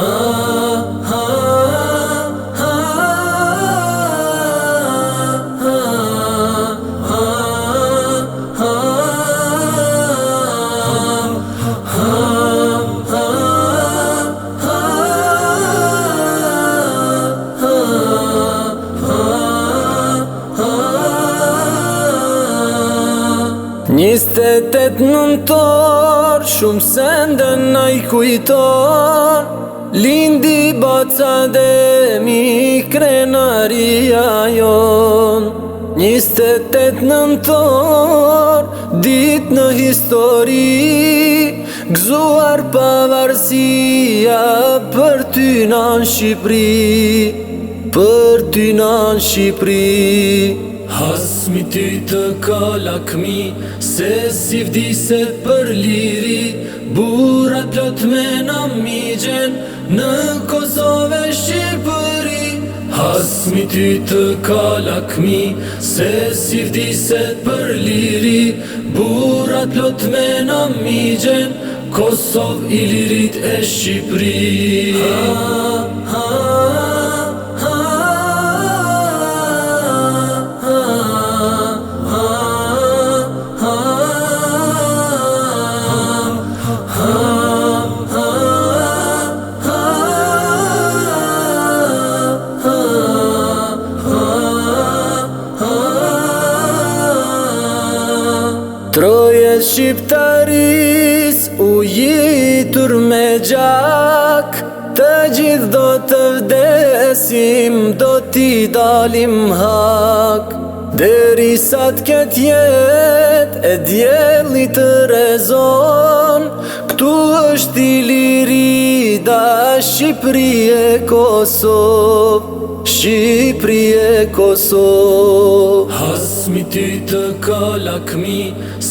Oh. Njiste tët nëntor, shumë sëndën në i Lindi baca dhe mi krenaria jon Njiste tët nëntor, dit në histori Gzuar pavarësia për ty në Shqipri Për ty në Shqipri Hasmi ty të ka lakmi, se si vdiset për liri Burat të lot me në migjen, në Kosove Shqipëri Hasmi ty të ka lakmi, se si vdiset për liri Burat të lot me në migjen, Kosov i lirit e Shqipëri Ha, ha, ha Troje shqiptaris u jitur me gjak Të gjith do të vdesim do t'i dalim hak Deri sa t'ket jet e djeli të rezon Këtu është i liri da Shqipri e Kosov Shqipri e Kosov Hasmi ty të kalakmi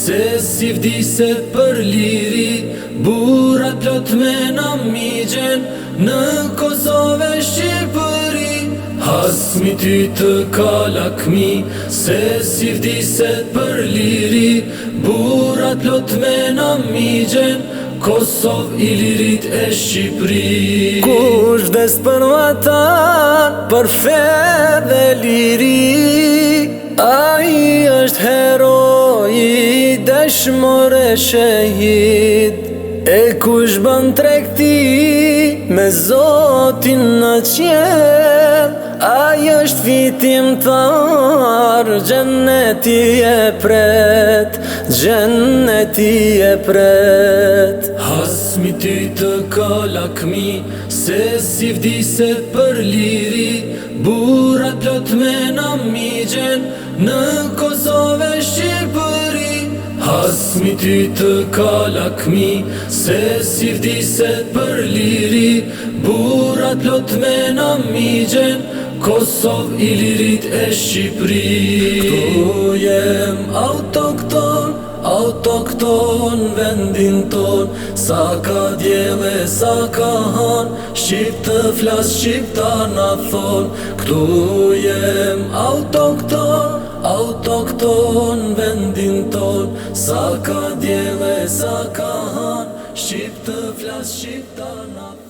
Se si vdiset për liri Burat plot me në migjen Në Kosove Shqipëri Hasmi ty të kalakmi Se si vdiset për liri Burat plot me në migjen Kosov i lirit e Shqipëri Kush des për vatan Për fe dhe liri A i është herë bësh more E kush bën trekti me zotin në qel Ajo është fitim të arë Gjennet i e pret Gjennet i e pret Hasmi ty të ka lakmi Se si vdiset për liri Burat lot me në migjen Në Kosovë mi ty të ka lakmi Se si vdiset për liri Burat lot me në migjen Kosov i lirit e Shqipri Këtu jem autokton Autokton vendin ton Sa ka djeve, sa ka han Shqip të flas, shqip ta na thon Këtu jem autokton Autokton vendin ton Sa ka djeve, sa ka han Shqip flas, shqip